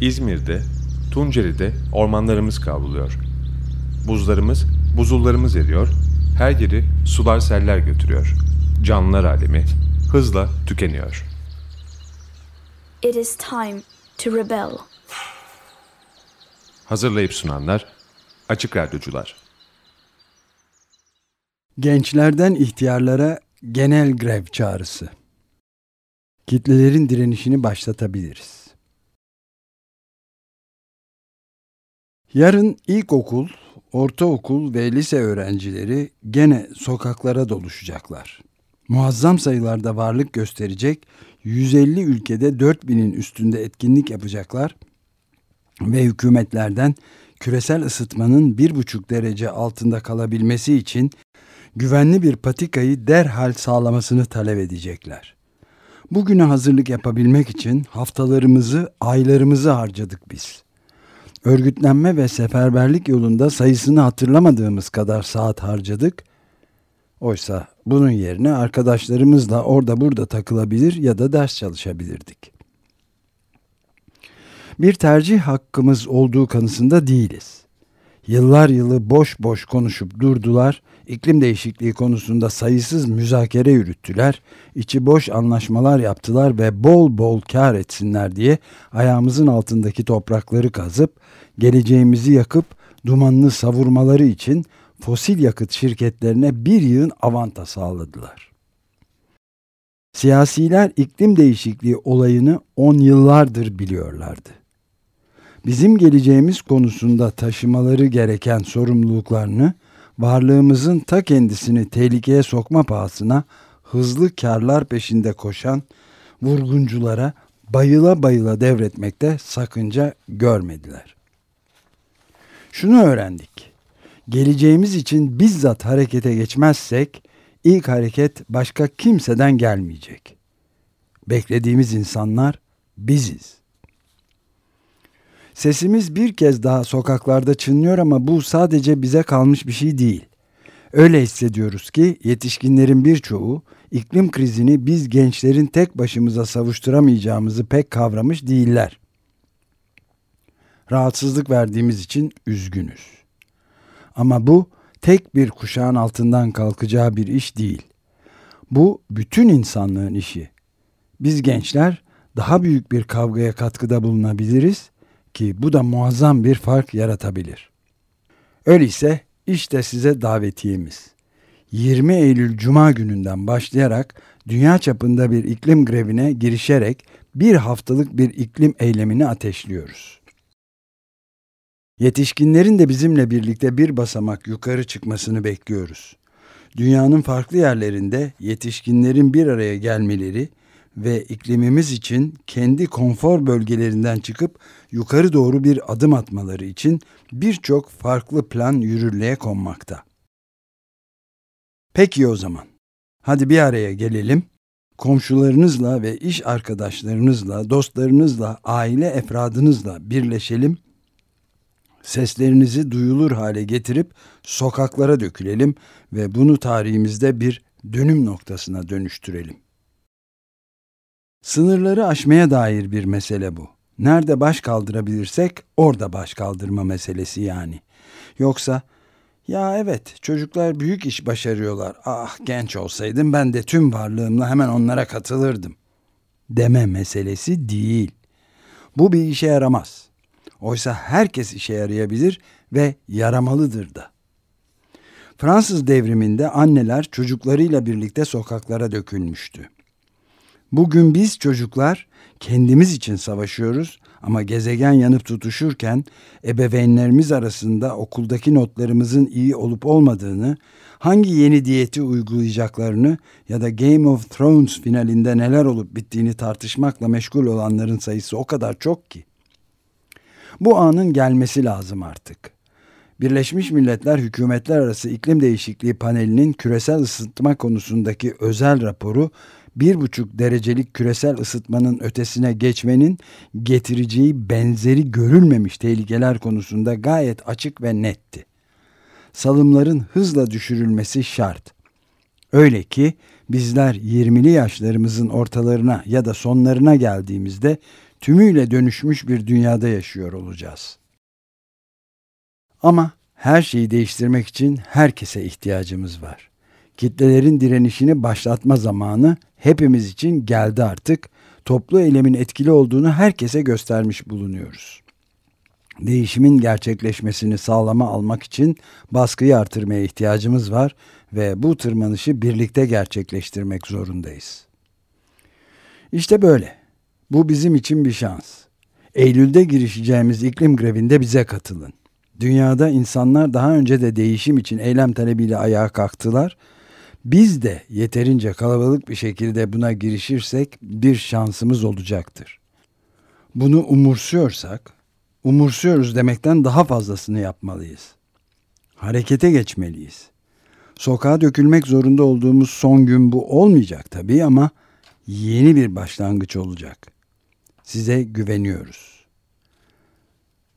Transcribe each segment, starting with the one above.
İzmir'de, Tunceli'de ormanlarımız kavruluyor. Buzlarımız, buzullarımız eriyor, her yeri sular seller götürüyor. Canlılar alemi hızla tükeniyor. It is time to rebel. Hazırlayıp sunanlar Açık Radyocular. Gençlerden ihtiyarlara genel grev çağrısı. Kitlelerin direnişini başlatabiliriz. Yarın ilkokul, ortaokul ve lise öğrencileri gene sokaklara doluşacaklar. Muazzam sayılarda varlık gösterecek 150 ülkede 4000'in üstünde etkinlik yapacaklar ve hükümetlerden küresel ısıtmanın 1,5 derece altında kalabilmesi için güvenli bir patikayı derhal sağlamasını talep edecekler. Bugüne hazırlık yapabilmek için haftalarımızı, aylarımızı harcadık biz. Örgütlenme ve seferberlik yolunda sayısını hatırlamadığımız kadar saat harcadık. Oysa bunun yerine arkadaşlarımızla orada burada takılabilir ya da ders çalışabilirdik. Bir tercih hakkımız olduğu kanısında değiliz. Yıllar yılı boş boş konuşup durdular, iklim değişikliği konusunda sayısız müzakere yürüttüler, içi boş anlaşmalar yaptılar ve bol bol kar etsinler diye ayağımızın altındaki toprakları kazıp, geleceğimizi yakıp dumanını savurmaları için fosil yakıt şirketlerine bir yığın avanta sağladılar. Siyasiler iklim değişikliği olayını on yıllardır biliyorlardı bizim geleceğimiz konusunda taşımaları gereken sorumluluklarını varlığımızın ta kendisini tehlikeye sokma pahasına hızlı karlar peşinde koşan vurgunculara bayıla bayıla devretmekte sakınca görmediler. Şunu öğrendik. Geleceğimiz için bizzat harekete geçmezsek ilk hareket başka kimseden gelmeyecek. Beklediğimiz insanlar biziz. Sesimiz bir kez daha sokaklarda çınlıyor ama bu sadece bize kalmış bir şey değil. Öyle hissediyoruz ki yetişkinlerin birçoğu iklim krizini biz gençlerin tek başımıza savuşturamayacağımızı pek kavramış değiller. Rahatsızlık verdiğimiz için üzgünüz. Ama bu tek bir kuşağın altından kalkacağı bir iş değil. Bu bütün insanlığın işi. Biz gençler daha büyük bir kavgaya katkıda bulunabiliriz ki bu da muazzam bir fark yaratabilir. Öyleyse işte size davetiyemiz. 20 Eylül Cuma gününden başlayarak dünya çapında bir iklim grevine girişerek bir haftalık bir iklim eylemini ateşliyoruz. Yetişkinlerin de bizimle birlikte bir basamak yukarı çıkmasını bekliyoruz. Dünyanın farklı yerlerinde yetişkinlerin bir araya gelmeleri ve iklimimiz için kendi konfor bölgelerinden çıkıp yukarı doğru bir adım atmaları için birçok farklı plan yürürlüğe konmakta. Peki o zaman. Hadi bir araya gelelim. Komşularınızla ve iş arkadaşlarınızla, dostlarınızla, aile efradınızla birleşelim. Seslerinizi duyulur hale getirip sokaklara dökülelim ve bunu tarihimizde bir dönüm noktasına dönüştürelim. Sınırları aşmaya dair bir mesele bu. Nerede baş kaldırabilirsek orada baş kaldırma meselesi yani. Yoksa ya evet çocuklar büyük iş başarıyorlar. Ah genç olsaydım ben de tüm varlığımla hemen onlara katılırdım. Deme meselesi değil. Bu bir işe yaramaz. Oysa herkes işe yarayabilir ve yaramalıdır da. Fransız devriminde anneler çocuklarıyla birlikte sokaklara dökülmüştü. Bugün biz çocuklar kendimiz için savaşıyoruz ama gezegen yanıp tutuşurken ebeveynlerimiz arasında okuldaki notlarımızın iyi olup olmadığını, hangi yeni diyeti uygulayacaklarını ya da Game of Thrones finalinde neler olup bittiğini tartışmakla meşgul olanların sayısı o kadar çok ki. Bu anın gelmesi lazım artık. Birleşmiş Milletler Hükümetler Arası İklim Değişikliği Paneli'nin küresel ısıtma konusundaki özel raporu 1,5 derecelik küresel ısıtmanın ötesine geçmenin getireceği benzeri görülmemiş tehlikeler konusunda gayet açık ve netti. Salımların hızla düşürülmesi şart. Öyle ki bizler 20'li yaşlarımızın ortalarına ya da sonlarına geldiğimizde tümüyle dönüşmüş bir dünyada yaşıyor olacağız. Ama her şeyi değiştirmek için herkese ihtiyacımız var. Kitlelerin direnişini başlatma zamanı hepimiz için geldi artık. Toplu eylemin etkili olduğunu herkese göstermiş bulunuyoruz. Değişimin gerçekleşmesini sağlama almak için baskıyı artırmaya ihtiyacımız var ve bu tırmanışı birlikte gerçekleştirmek zorundayız. İşte böyle. Bu bizim için bir şans. Eylül'de girişeceğimiz iklim grevinde bize katılın. Dünyada insanlar daha önce de değişim için eylem talebiyle ayağa kalktılar. Biz de yeterince kalabalık bir şekilde buna girişirsek bir şansımız olacaktır. Bunu umursuyorsak, umursuyoruz demekten daha fazlasını yapmalıyız. Harekete geçmeliyiz. Sokağa dökülmek zorunda olduğumuz son gün bu olmayacak tabii ama yeni bir başlangıç olacak. Size güveniyoruz.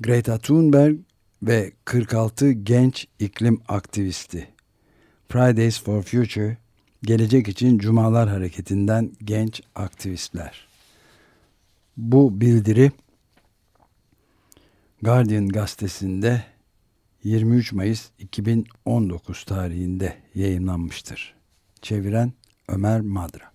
Greta Thunberg ve 46 genç iklim aktivisti. Fridays for Future, Gelecek için Cumalar Hareketi'nden genç aktivistler. Bu bildiri Guardian gazetesinde 23 Mayıs 2019 tarihinde yayınlanmıştır. Çeviren Ömer Madra.